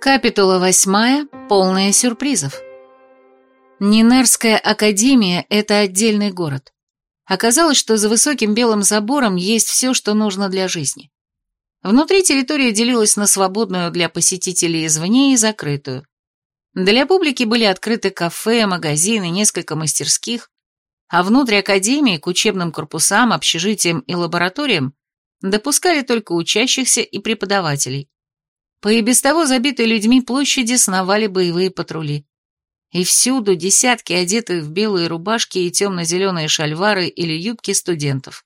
Капитула восьмая, полная сюрпризов. Нинерская академия – это отдельный город. Оказалось, что за высоким белым забором есть все, что нужно для жизни. Внутри территория делилась на свободную для посетителей извне и закрытую. Для публики были открыты кафе, магазины, несколько мастерских, а внутрь академии к учебным корпусам, общежитиям и лабораториям допускали только учащихся и преподавателей. По и без того забитой людьми площади сновали боевые патрули. И всюду десятки одетых в белые рубашки и темно-зеленые шальвары или юбки студентов.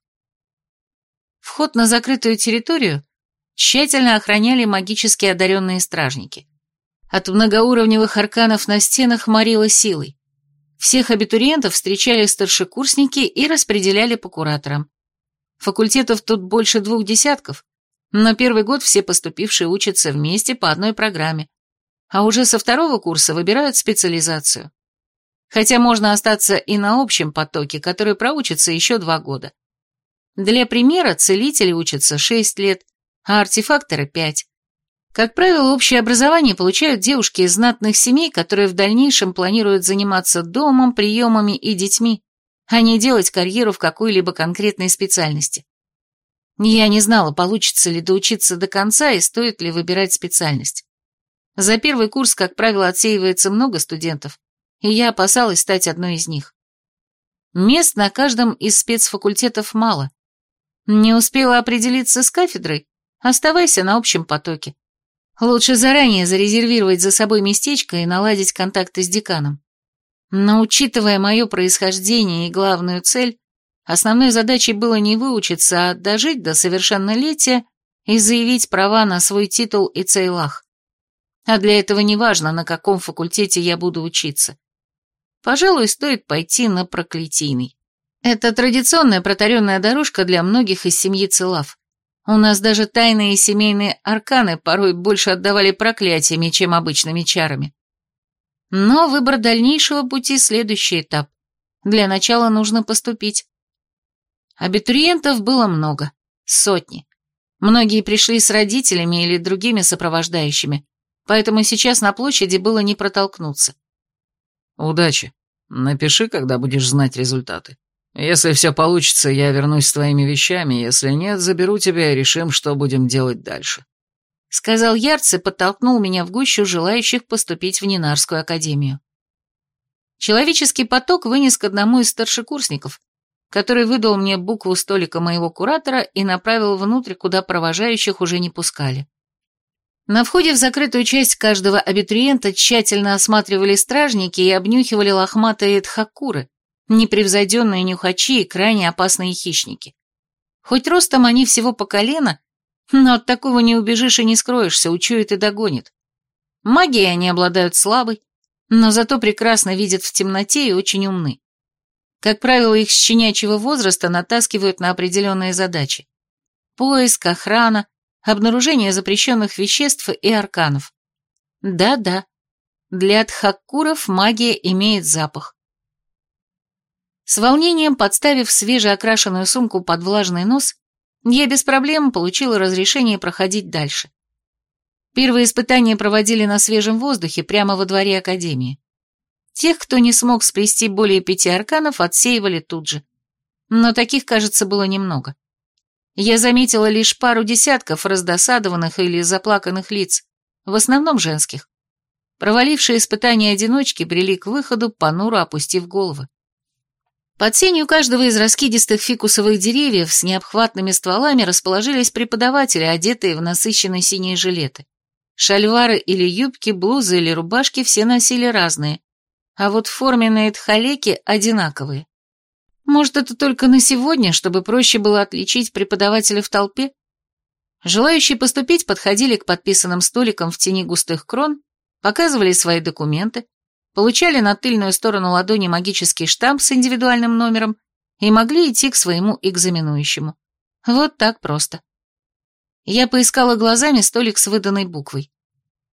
Вход на закрытую территорию тщательно охраняли магически одаренные стражники. От многоуровневых арканов на стенах морило силой. Всех абитуриентов встречали старшекурсники и распределяли по кураторам. Факультетов тут больше двух десятков, но первый год все поступившие учатся вместе по одной программе, а уже со второго курса выбирают специализацию. Хотя можно остаться и на общем потоке, который проучится еще два года. Для примера целители учатся 6 лет, а артефакторы 5. Как правило, общее образование получают девушки из знатных семей, которые в дальнейшем планируют заниматься домом, приемами и детьми, а не делать карьеру в какой-либо конкретной специальности. Я не знала, получится ли доучиться до конца и стоит ли выбирать специальность. За первый курс, как правило, отсеивается много студентов, и я опасалась стать одной из них. Мест на каждом из спецфакультетов мало. Не успела определиться с кафедрой, оставайся на общем потоке. Лучше заранее зарезервировать за собой местечко и наладить контакты с деканом. Но учитывая мое происхождение и главную цель, основной задачей было не выучиться, а дожить до совершеннолетия и заявить права на свой титул и цейлах. А для этого не важно, на каком факультете я буду учиться. Пожалуй, стоит пойти на проклятийный. Это традиционная протаренная дорожка для многих из семьи Целав. У нас даже тайные семейные арканы порой больше отдавали проклятиями, чем обычными чарами. Но выбор дальнейшего пути – следующий этап. Для начала нужно поступить. Абитуриентов было много, сотни. Многие пришли с родителями или другими сопровождающими, поэтому сейчас на площади было не протолкнуться. «Удачи. Напиши, когда будешь знать результаты». Если все получится, я вернусь с твоими вещами, если нет, заберу тебя и решим, что будем делать дальше», — сказал Ярц и подтолкнул меня в гущу желающих поступить в Нинарскую академию. Человеческий поток вынес к одному из старшекурсников, который выдал мне букву столика моего куратора и направил внутрь, куда провожающих уже не пускали. На входе в закрытую часть каждого абитуриента тщательно осматривали стражники и обнюхивали лохматые тхакуры, непревзойденные нюхачи и крайне опасные хищники. Хоть ростом они всего по колено, но от такого не убежишь и не скроешься, учует и догонит. Магией они обладают слабой, но зато прекрасно видят в темноте и очень умны. Как правило, их с щенячьего возраста натаскивают на определенные задачи. Поиск, охрана, обнаружение запрещенных веществ и арканов. Да-да, для тхаккуров магия имеет запах. С волнением, подставив свежеокрашенную сумку под влажный нос, я без проблем получила разрешение проходить дальше. Первые испытания проводили на свежем воздухе прямо во дворе Академии. Тех, кто не смог сплести более пяти арканов, отсеивали тут же. Но таких, кажется, было немного. Я заметила лишь пару десятков раздосадованных или заплаканных лиц, в основном женских. Провалившие испытания одиночки брели к выходу, понуро опустив головы. Под сенью каждого из раскидистых фикусовых деревьев с необхватными стволами расположились преподаватели, одетые в насыщенные синие жилеты. Шальвары или юбки, блузы или рубашки все носили разные, а вот форменные тхалеки одинаковые. Может, это только на сегодня, чтобы проще было отличить преподавателя в толпе? Желающие поступить подходили к подписанным столикам в тени густых крон, показывали свои документы, получали на тыльную сторону ладони магический штамп с индивидуальным номером и могли идти к своему экзаменующему. Вот так просто. Я поискала глазами столик с выданной буквой.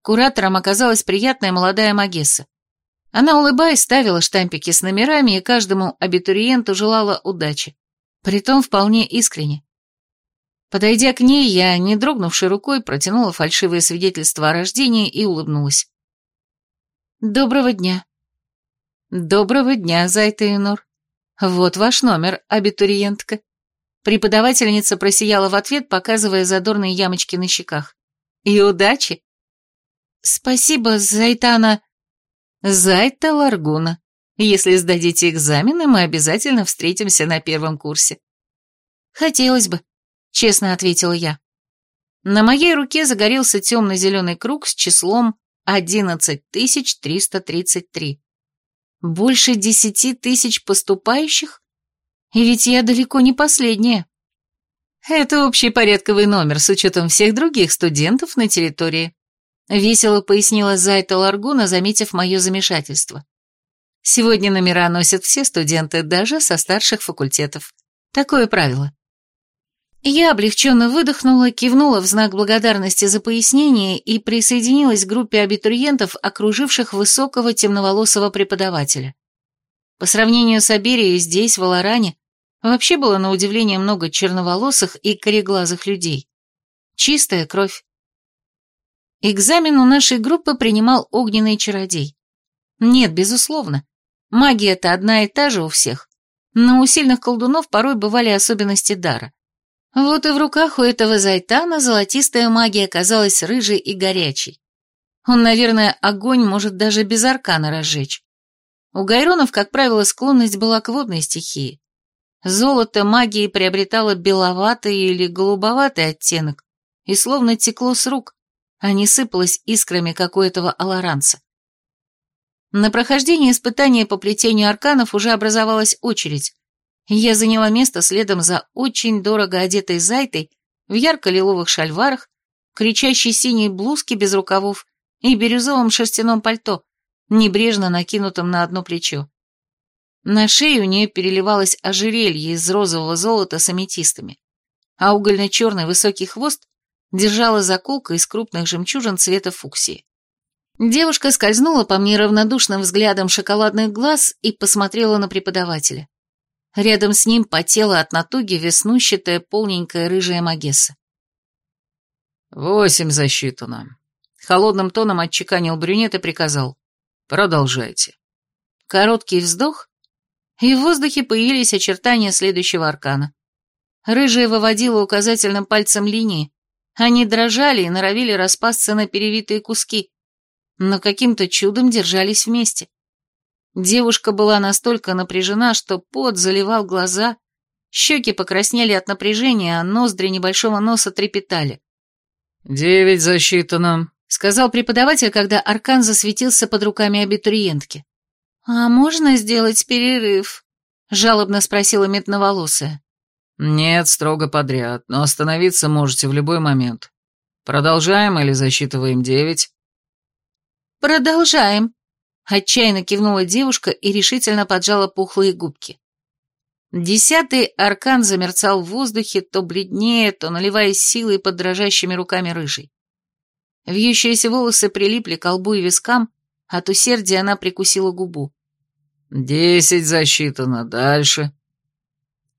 Куратором оказалась приятная молодая магесса. Она, улыбаясь, ставила штампики с номерами и каждому абитуриенту желала удачи. Притом вполне искренне. Подойдя к ней, я, не дрогнувшей рукой, протянула фальшивое свидетельство о рождении и улыбнулась. «Доброго дня». «Доброго дня, Зайта Инор. Вот ваш номер, абитуриентка». Преподавательница просияла в ответ, показывая задорные ямочки на щеках. «И удачи!» «Спасибо, Зайтана...» «Зайта Ларгуна. Если сдадите экзамены, мы обязательно встретимся на первом курсе». «Хотелось бы», — честно ответила я. На моей руке загорелся темно-зеленый круг с числом 11333. Больше десяти тысяч поступающих? И ведь я далеко не последняя. Это общий порядковый номер с учетом всех других студентов на территории. Весело пояснила Зайта Ларгуна, заметив мое замешательство. Сегодня номера носят все студенты, даже со старших факультетов. Такое правило. Я облегченно выдохнула, кивнула в знак благодарности за пояснение и присоединилась к группе абитуриентов, окруживших высокого темноволосого преподавателя. По сравнению с Аберией здесь, в Аларане, вообще было на удивление много черноволосых и кореглазых людей. Чистая кровь. Экзамен у нашей группы принимал огненный чародей. Нет, безусловно, магия-то одна и та же у всех, но у сильных колдунов порой бывали особенности дара. Вот и в руках у этого Зайтана золотистая магия казалась рыжей и горячей. Он, наверное, огонь может даже без аркана разжечь. У гайронов, как правило, склонность была к водной стихии. Золото магии приобретало беловатый или голубоватый оттенок и словно текло с рук, а не сыпалось искрами, как у этого аларанца. На прохождение испытания по плетению арканов уже образовалась очередь, я заняла место следом за очень дорого одетой Зайтой в ярко-лиловых шальварах, кричащей синей блузке без рукавов и бирюзовом шерстяном пальто, небрежно накинутом на одно плечо. На шее у нее переливалось ожерелье из розового золота с аметистами, а угольно-черный высокий хвост держала заколка из крупных жемчужин цвета фуксии. Девушка скользнула по мне равнодушным взглядом шоколадных глаз и посмотрела на преподавателя. Рядом с ним потела от натуги веснущатая полненькая рыжая Магесса. «Восемь засчитано». Холодным тоном отчеканил брюнет и приказал. «Продолжайте». Короткий вздох, и в воздухе появились очертания следующего аркана. Рыжая выводила указательным пальцем линии, они дрожали и норовили распасться на перевитые куски, но каким-то чудом держались вместе. Девушка была настолько напряжена, что пот заливал глаза, щеки покраснели от напряжения, а ноздри небольшого носа трепетали. «Девять засчитано», — сказал преподаватель, когда аркан засветился под руками абитуриентки. «А можно сделать перерыв?» — жалобно спросила медноволосая. «Нет, строго подряд, но остановиться можете в любой момент. Продолжаем или засчитываем девять?» «Продолжаем», Отчаянно кивнула девушка и решительно поджала пухлые губки. Десятый аркан замерцал в воздухе, то бледнее, то наливаясь силой под дрожащими руками рыжей. Вьющиеся волосы прилипли к лбу и вискам, от усердия она прикусила губу. «Десять засчитано, дальше».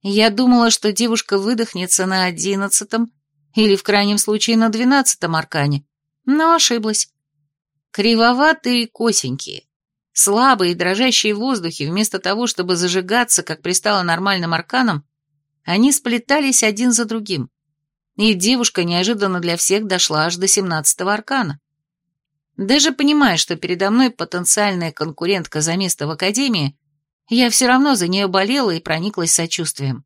Я думала, что девушка выдохнется на одиннадцатом или, в крайнем случае, на двенадцатом аркане, но ошиблась. Кривоватые и косенькие, Слабые, дрожащие в воздухе, вместо того, чтобы зажигаться, как пристало нормальным арканам, они сплетались один за другим. И девушка неожиданно для всех дошла аж до семнадцатого аркана. Даже понимая, что передо мной потенциальная конкурентка за место в академии, я все равно за нее болела и прониклась сочувствием.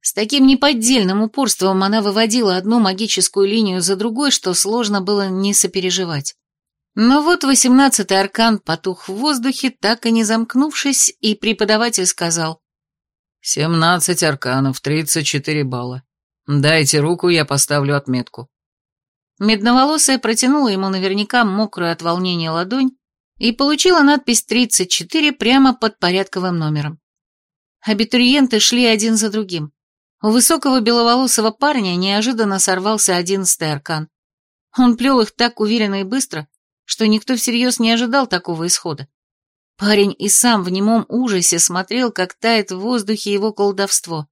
С таким неподдельным упорством она выводила одну магическую линию за другой, что сложно было не сопереживать. Но вот восемнадцатый аркан потух в воздухе, так и не замкнувшись, и преподаватель сказал. «Семнадцать арканов, тридцать четыре балла. Дайте руку, я поставлю отметку». Медноволосая протянула ему наверняка мокрую от волнения ладонь и получила надпись тридцать четыре прямо под порядковым номером. Абитуриенты шли один за другим. У высокого беловолосого парня неожиданно сорвался одиннадцатый аркан. Он плел их так уверенно и быстро, что никто всерьез не ожидал такого исхода. Парень и сам в немом ужасе смотрел, как тает в воздухе его колдовство.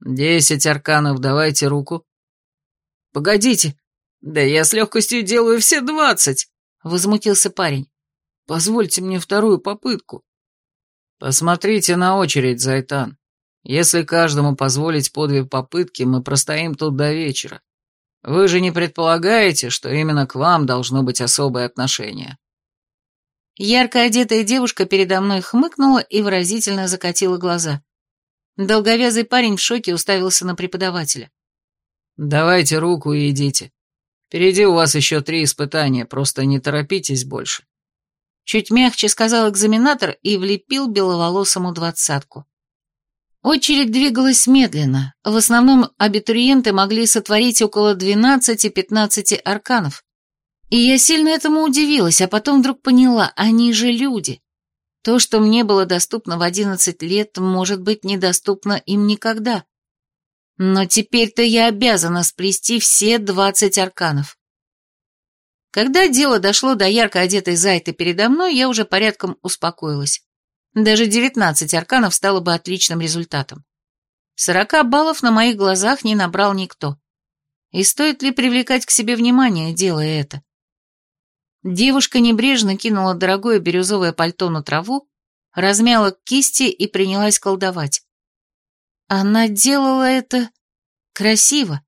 Десять арканов, давайте руку. Погодите, да я с легкостью делаю все двадцать, возмутился парень. Позвольте мне вторую попытку. Посмотрите на очередь, Зайтан. Если каждому позволить по две попытки, мы простоим тут до вечера. Вы же не предполагаете, что именно к вам должно быть особое отношение?» Ярко одетая девушка передо мной хмыкнула и выразительно закатила глаза. Долговязый парень в шоке уставился на преподавателя. «Давайте руку и идите. Впереди у вас еще три испытания, просто не торопитесь больше». Чуть мягче сказал экзаменатор и влепил беловолосому двадцатку. Очередь двигалась медленно. В основном абитуриенты могли сотворить около 12-15 арканов. И я сильно этому удивилась, а потом вдруг поняла, они же люди. То, что мне было доступно в 11 лет, может быть недоступно им никогда. Но теперь-то я обязана сплести все 20 арканов. Когда дело дошло до ярко одетой Зайты передо мной, я уже порядком успокоилась. Даже 19 арканов стало бы отличным результатом. 40 баллов на моих глазах не набрал никто. И стоит ли привлекать к себе внимание, делая это? Девушка небрежно кинула дорогое бирюзовое пальто на траву, размяла кисти и принялась колдовать. Она делала это красиво.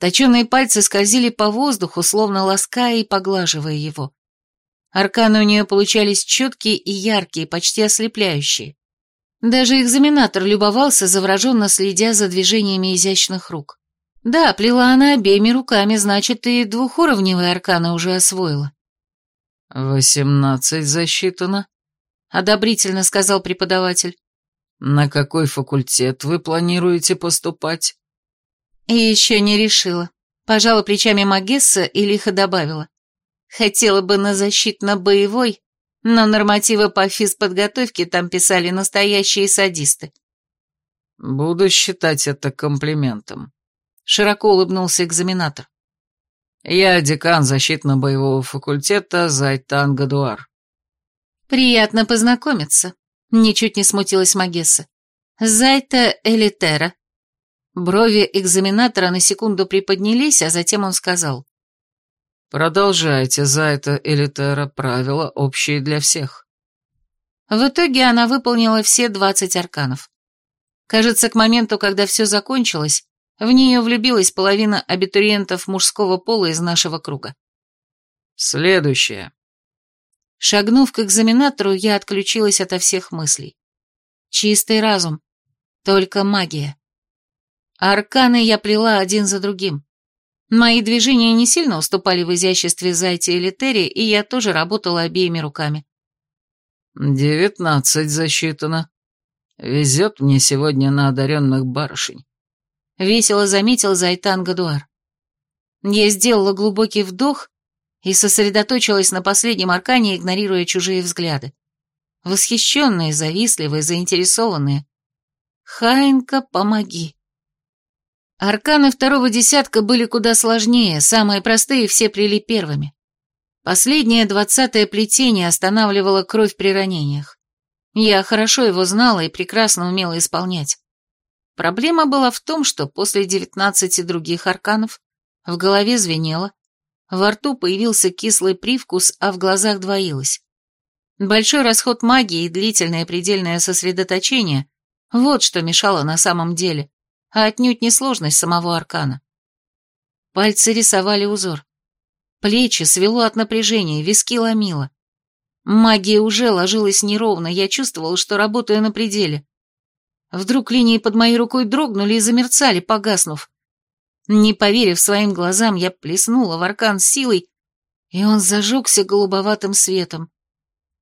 Точеные пальцы скользили по воздуху, словно лаская и поглаживая его. Арканы у нее получались четкие и яркие, почти ослепляющие. Даже экзаменатор любовался, завороженно следя за движениями изящных рук. Да, плела она обеими руками, значит, и двухуровневые арканы уже освоила. «Восемнадцать засчитано», — одобрительно сказал преподаватель. «На какой факультет вы планируете поступать?» И еще не решила. Пожала плечами Магесса и лихо добавила. Хотела бы на защитно-боевой, но нормативы по физподготовке там писали настоящие садисты. «Буду считать это комплиментом», — широко улыбнулся экзаменатор. «Я декан защитно-боевого факультета Зайтан Гадуар». «Приятно познакомиться», — ничуть не смутилась Магесса. «Зайта Элитера». Брови экзаменатора на секунду приподнялись, а затем он сказал. Продолжайте, за это Элитера правила общие для всех. В итоге она выполнила все двадцать арканов. Кажется, к моменту, когда все закончилось, в нее влюбилась половина абитуриентов мужского пола из нашего круга. Следующее. Шагнув к экзаменатору, я отключилась ото всех мыслей. Чистый разум. Только магия. Арканы я плела один за другим. Мои движения не сильно уступали в изяществе Зайти или Терри, и я тоже работала обеими руками. «Девятнадцать засчитано. Везет мне сегодня на одаренных барышень», — весело заметил Зайтан Гадуар. Я сделала глубокий вдох и сосредоточилась на последнем аркане, игнорируя чужие взгляды. Восхищенные, завистливые, заинтересованные. «Хаинка, помоги!» Арканы второго десятка были куда сложнее, самые простые все плели первыми. Последнее двадцатое плетение останавливало кровь при ранениях. Я хорошо его знала и прекрасно умела исполнять. Проблема была в том, что после девятнадцати других арканов в голове звенело, во рту появился кислый привкус, а в глазах двоилось. Большой расход магии и длительное предельное сосредоточение – вот что мешало на самом деле а отнюдь не сложность самого аркана. Пальцы рисовали узор. Плечи свело от напряжения, виски ломило. Магия уже ложилась неровно, я чувствовала, что работаю на пределе. Вдруг линии под моей рукой дрогнули и замерцали, погаснув. Не поверив своим глазам, я плеснула в аркан силой, и он зажегся голубоватым светом.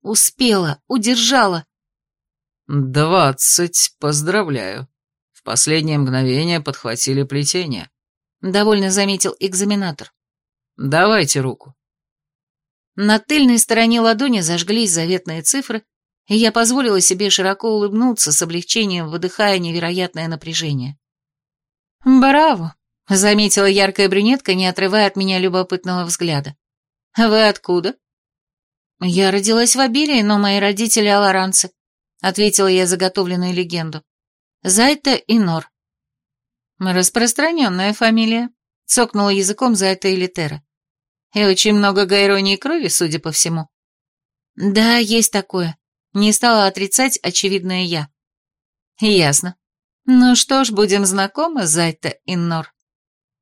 Успела, удержала. «Двадцать, поздравляю», последнее мгновение подхватили плетение. Довольно заметил экзаменатор. Давайте руку. На тыльной стороне ладони зажглись заветные цифры, и я позволила себе широко улыбнуться с облегчением, выдыхая невероятное напряжение. «Браво!» — заметила яркая брюнетка, не отрывая от меня любопытного взгляда. «Вы откуда?» «Я родилась в Абилии, но мои родители аларанцы», — ответила я заготовленную легенду. Зайта и Нор. Распространенная фамилия, цокнула языком за это Элитера. И очень много гайронии крови, судя по всему. Да, есть такое. Не стала отрицать очевидное я. Ясно. Ну что ж, будем знакомы, Зайта Иннор.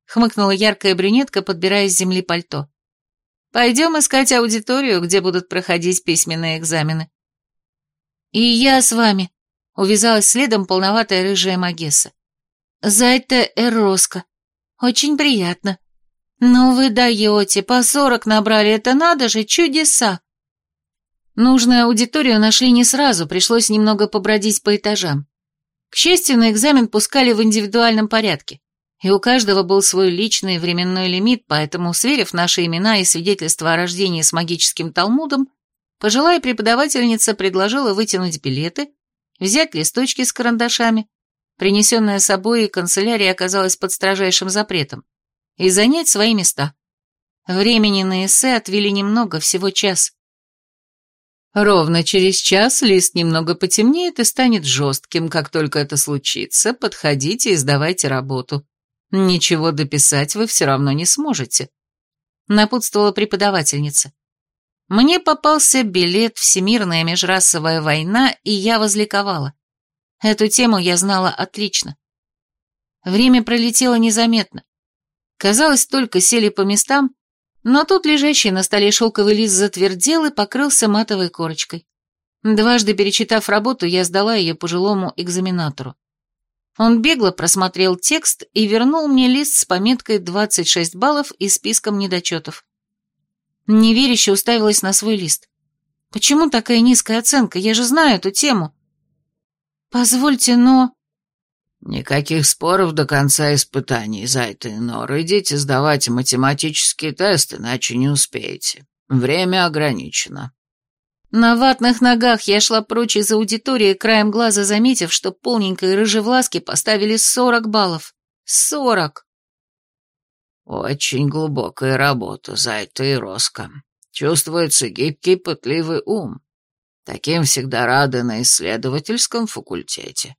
Хмыкнула яркая брюнетка, подбирая с земли пальто. Пойдем искать аудиторию, где будут проходить письменные экзамены. И я с вами, увязалась следом полноватая рыжая Магесса. Зайта Эроска. Очень приятно. «Ну вы даете, по сорок набрали, это надо же, чудеса!» Нужную аудиторию нашли не сразу, пришлось немного побродить по этажам. К счастью, на экзамен пускали в индивидуальном порядке, и у каждого был свой личный временной лимит, поэтому, сверив наши имена и свидетельства о рождении с магическим талмудом, пожилая преподавательница предложила вытянуть билеты, взять листочки с карандашами, принесенная с собой канцелярия оказалась под строжайшим запретом, и занять свои места. Времени на эссе отвели немного, всего час. Ровно через час лист немного потемнеет и станет жестким. Как только это случится, подходите и сдавайте работу. Ничего дописать вы все равно не сможете. Напутствовала преподавательница. Мне попался билет «Всемирная межрасовая война», и я возликовала. Эту тему я знала отлично. Время пролетело незаметно. Казалось, только сели по местам, но тут лежащий на столе шелковый лист затвердел и покрылся матовой корочкой. Дважды перечитав работу, я сдала ее пожилому экзаменатору. Он бегло просмотрел текст и вернул мне лист с пометкой 26 баллов и списком недочетов. Неверяще уставилась на свой лист. «Почему такая низкая оценка? Я же знаю эту тему». «Позвольте, но...» «Никаких споров до конца испытаний, Зайта и Нор. Идите сдавать математический тест, иначе не успеете. Время ограничено». На ватных ногах я шла прочь из аудитории, краем глаза заметив, что полненькой рыжевласки поставили сорок баллов. Сорок! Очень глубокая работа, Зайта и Роско. Чувствуется гибкий, пытливый ум. Таким всегда рады на исследовательском факультете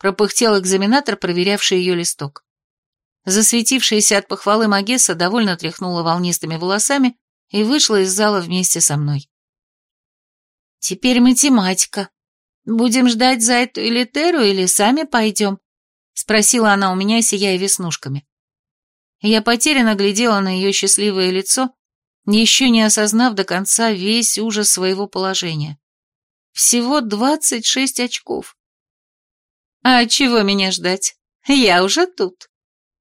пропыхтел экзаменатор, проверявший ее листок. Засветившаяся от похвалы Магесса довольно тряхнула волнистыми волосами и вышла из зала вместе со мной. «Теперь математика. Будем ждать за эту или Теру, или сами пойдем?» — спросила она у меня, сияя веснушками. Я потерянно глядела на ее счастливое лицо, еще не осознав до конца весь ужас своего положения. Всего двадцать шесть очков. «А чего меня ждать? Я уже тут».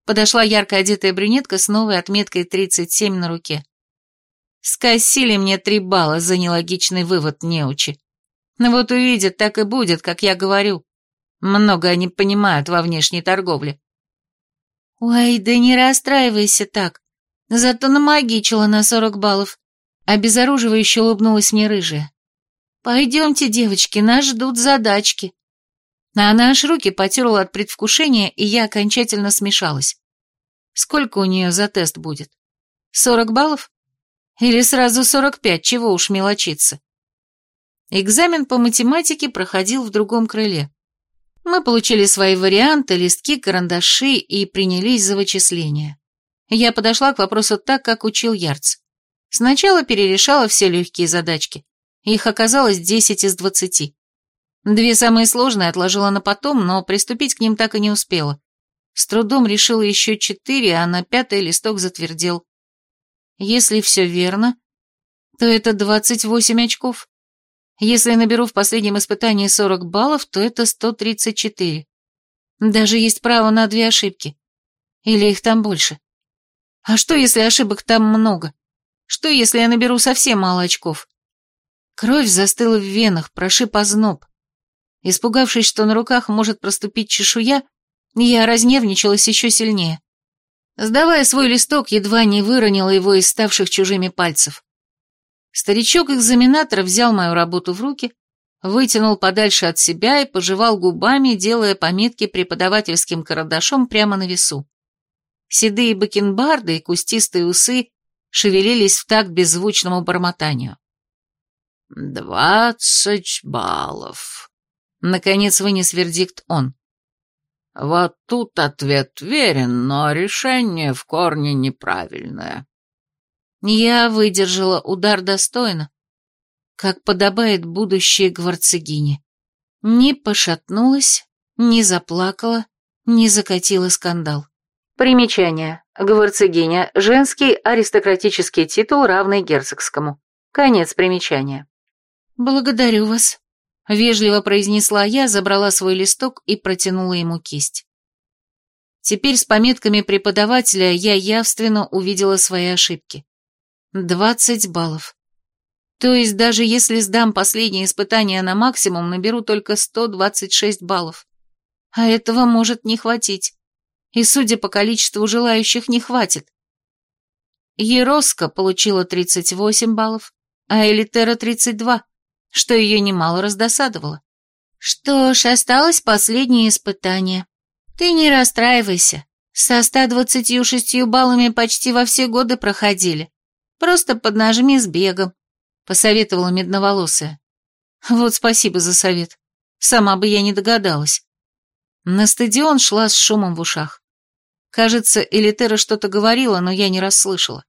Подошла ярко одетая брюнетка с новой отметкой 37 на руке. Скосили мне три балла за нелогичный вывод неучи. Но вот увидят, так и будет, как я говорю. Много они понимают во внешней торговле. Ой, да не расстраивайся так. Зато намагичила на 40 баллов. Обезоруживающе улыбнулась мне рыжая. Пойдемте, девочки, нас ждут задачки. Она аж руки потерла от предвкушения, и я окончательно смешалась. Сколько у нее за тест будет? Сорок баллов? Или сразу сорок пять, чего уж мелочиться? Экзамен по математике проходил в другом крыле. Мы получили свои варианты, листки, карандаши и принялись за вычисления. Я подошла к вопросу так, как учил Ярц. Сначала перерешала все легкие задачки. Их оказалось десять из двадцати. Две самые сложные отложила на потом, но приступить к ним так и не успела. С трудом решила еще четыре, а на пятый листок затвердел. Если все верно, то это двадцать восемь очков. Если наберу в последнем испытании сорок баллов, то это сто тридцать четыре. Даже есть право на две ошибки. Или их там больше. А что, если ошибок там много? Что, если я наберу совсем мало очков? Кровь застыла в венах, прошиб озноб. Испугавшись, что на руках может проступить чешуя, я разневничалась еще сильнее. Сдавая свой листок, едва не выронила его из ставших чужими пальцев. Старичок-экзаменатор взял мою работу в руки, вытянул подальше от себя и пожевал губами, делая пометки преподавательским карандашом прямо на весу. Седые бакенбарды и кустистые усы шевелились в такт беззвучному бормотанию. «Двадцать баллов», Наконец вынес вердикт он. Вот тут ответ верен, но решение в корне неправильное. Я выдержала удар достойно, как подобает будущей гварцегине. Не пошатнулась, не заплакала, не закатила скандал. Примечание. Гварцегиня – женский аристократический титул, равный герцогскому. Конец примечания. «Благодарю вас», — вежливо произнесла я, забрала свой листок и протянула ему кисть. Теперь с пометками преподавателя я явственно увидела свои ошибки. Двадцать баллов. То есть даже если сдам последнее испытание на максимум, наберу только 126 баллов. А этого может не хватить. И, судя по количеству желающих, не хватит. Ероска получила 38 баллов, а Элитера 32, что ее немало раздосадовало. Что ж, осталось последнее испытание. Ты не расстраивайся. Со 126 баллами почти во все годы проходили. Просто поднажми с бегом, посоветовала медноволосая. Вот спасибо за совет. Сама бы я не догадалась. На стадион шла с шумом в ушах. Кажется, Элитера что-то говорила, но я не расслышала.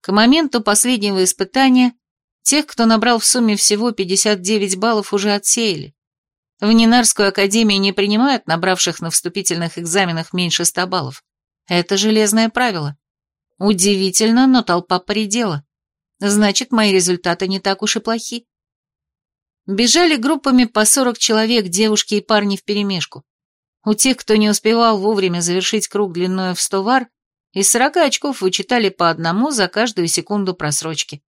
К моменту последнего испытания тех, кто набрал в сумме всего 59 баллов, уже отсеяли. В Нинарскую академию не принимают набравших на вступительных экзаменах меньше 100 баллов. Это железное правило. Удивительно, но толпа поредела. Значит, мои результаты не так уж и плохи. Бежали группами по 40 человек, девушки и парни вперемешку. У тех, кто не успевал вовремя завершить круг длиной в 100 вар, из 40 очков вычитали по одному за каждую секунду просрочки.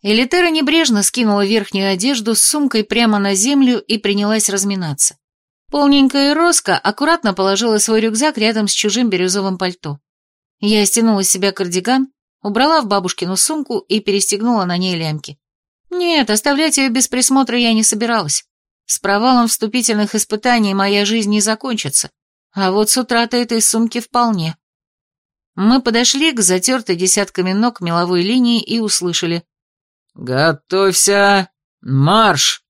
Элитера небрежно скинула верхнюю одежду с сумкой прямо на землю и принялась разминаться. Полненькая Роска аккуратно положила свой рюкзак рядом с чужим бирюзовым пальто. Я стянула с себя кардиган, убрала в бабушкину сумку и перестегнула на ней лямки. Нет, оставлять ее без присмотра я не собиралась. С провалом вступительных испытаний моя жизнь не закончится, а вот с утра-то этой сумки вполне. Мы подошли к затертой десятками ног меловой линии и услышали. «Готовься! Марш!»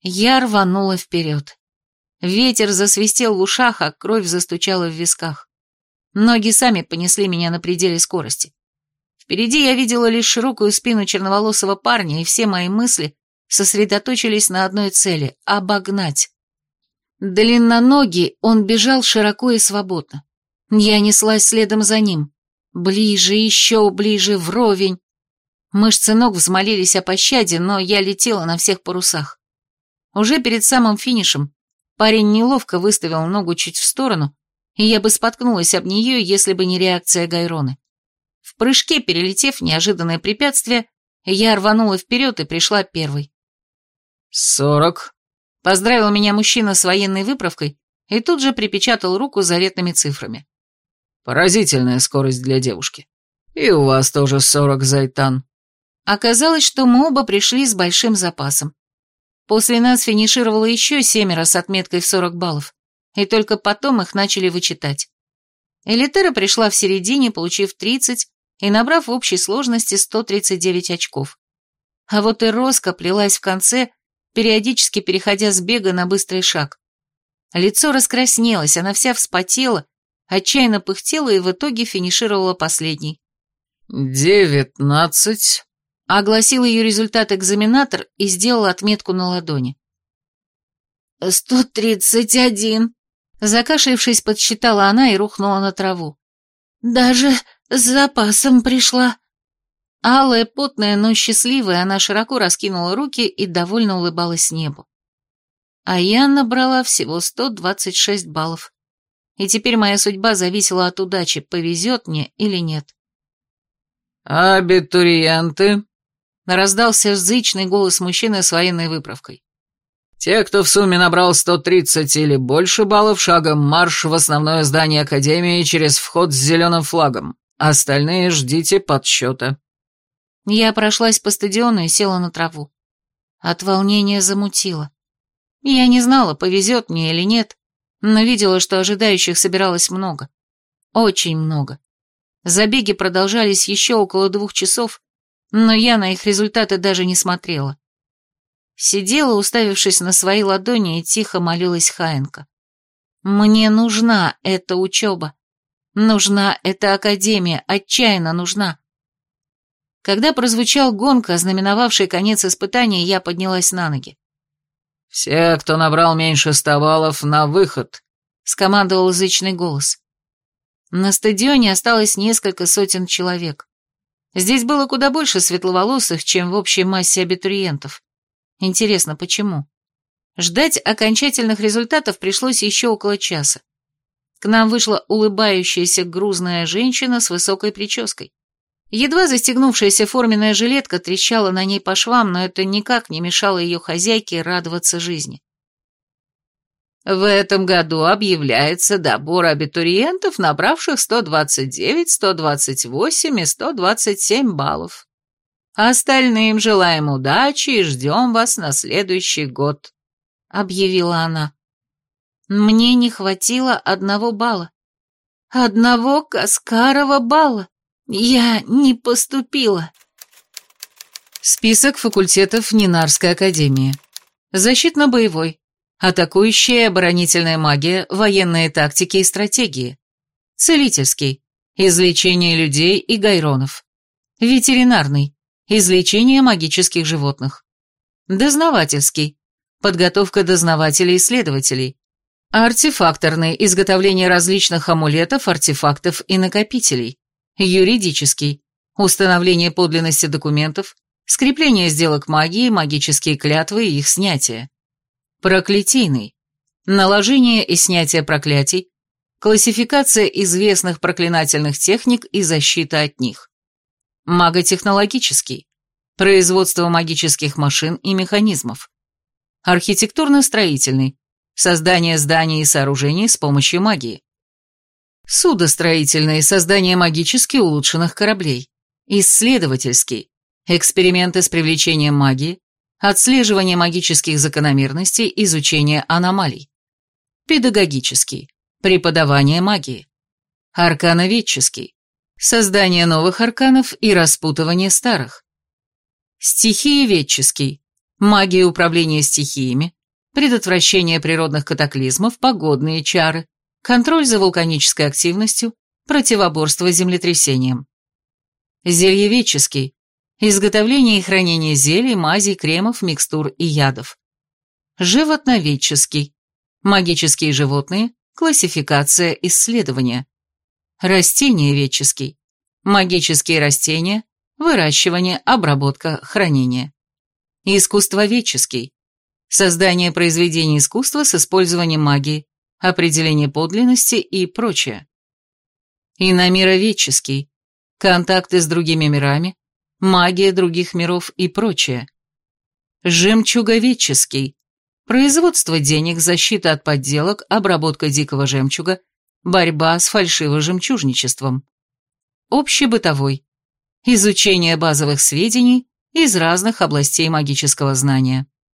Я рванула вперед. Ветер засвистел в ушах, а кровь застучала в висках. Ноги сами понесли меня на пределе скорости. Впереди я видела лишь широкую спину черноволосого парня, и все мои мысли сосредоточились на одной цели — обогнать. Длинноногий он бежал широко и свободно. Я неслась следом за ним. Ближе, еще ближе, вровень. Мышцы ног взмолились о пощаде, но я летела на всех парусах. Уже перед самым финишем парень неловко выставил ногу чуть в сторону, и я бы споткнулась об нее, если бы не реакция Гайроны. В прыжке, перелетев неожиданное препятствие, я рванула вперед и пришла первой. «Сорок», — поздравил меня мужчина с военной выправкой и тут же припечатал руку заветными цифрами. «Поразительная скорость для девушки. И у вас тоже сорок, Зайтан». Оказалось, что мы оба пришли с большим запасом. После нас финишировало еще семеро с отметкой в сорок баллов и только потом их начали вычитать. Элитера пришла в середине, получив 30 и набрав в общей сложности 139 очков. А вот и Роска плелась в конце, периодически переходя с бега на быстрый шаг. Лицо раскраснелось, она вся вспотела, отчаянно пыхтела и в итоге финишировала последней. «Девятнадцать», — огласил ее результат экзаменатор и сделал отметку на ладони. «Сто тридцать один», Закашлившись, подсчитала она и рухнула на траву. «Даже с запасом пришла». Алая, потная, но счастливая, она широко раскинула руки и довольно улыбалась небу. А я набрала всего 126 баллов. И теперь моя судьба зависела от удачи, повезет мне или нет. «Абитуриенты?» — раздался зычный голос мужчины с военной выправкой. Те, кто в сумме набрал 130 или больше баллов, шагом марш в основное здание Академии через вход с зеленым флагом. Остальные ждите подсчета. Я прошлась по стадиону и села на траву. От волнения замутила. Я не знала, повезет мне или нет, но видела, что ожидающих собиралось много. Очень много. Забеги продолжались еще около двух часов, но я на их результаты даже не смотрела. Сидела, уставившись на свои ладони, и тихо молилась Хаенко. Мне нужна эта учеба. Нужна эта академия, отчаянно нужна. Когда прозвучал гонг, ознаменовавший конец испытания, я поднялась на ноги. «Все, кто набрал меньше ста баллов, на выход», — скомандовал язычный голос. На стадионе осталось несколько сотен человек. Здесь было куда больше светловолосых, чем в общей массе абитуриентов. Интересно, почему? Ждать окончательных результатов пришлось еще около часа. К нам вышла улыбающаяся грузная женщина с высокой прической. Едва застегнувшаяся форменная жилетка трещала на ней по швам, но это никак не мешало ее хозяйке радоваться жизни. В этом году объявляется добор абитуриентов, набравших 129, 128 и 127 баллов. Остальным желаем удачи и ждем вас на следующий год», — объявила она. Мне не хватило одного балла. Одного Каскарова балла. Я не поступила. Список факультетов Нинарской академии. Защитно-боевой. Атакующая и оборонительная магия, военные тактики и стратегии. Целительский. Излечение людей и гайронов. Ветеринарный. Излечение магических животных. Дознавательский. Подготовка дознавателей и следователей. Артефакторный. Изготовление различных амулетов, артефактов и накопителей. Юридический. Установление подлинности документов, скрепление сделок магии, магические клятвы и их снятие. Проклятийный. Наложение и снятие проклятий, классификация известных проклинательных техник и защита от них. Маготехнологический. Производство магических машин и механизмов. Архитектурно-строительный. Создание зданий и сооружений с помощью магии. Судостроительный. Создание магически улучшенных кораблей. Исследовательский. Эксперименты с привлечением магии, отслеживание магических закономерностей, изучение аномалий. Педагогический, преподавание магии. Аркановедческий, создание новых арканов и распутывание старых. Стихиеведческий, магия управления стихиями, предотвращение природных катаклизмов, погодные чары, контроль за вулканической активностью, противоборство землетрясениям. Зельеведческий, изготовление и хранение зелий, мазей, кремов, микстур и ядов. Животноведческий, магические животные, классификация, исследования. Растениеведческий, магические растения, выращивание, обработка, хранение. Искусствоведческий, создание произведений искусства с использованием магии, определение подлинности и прочее. Иномироведческий, контакты с другими мирами, магия других миров и прочее. Жемчуговедческий. Производство денег, защита от подделок, обработка дикого жемчуга, борьба с фальшиво-жемчужничеством. Общебытовой. Изучение базовых сведений из разных областей магического знания.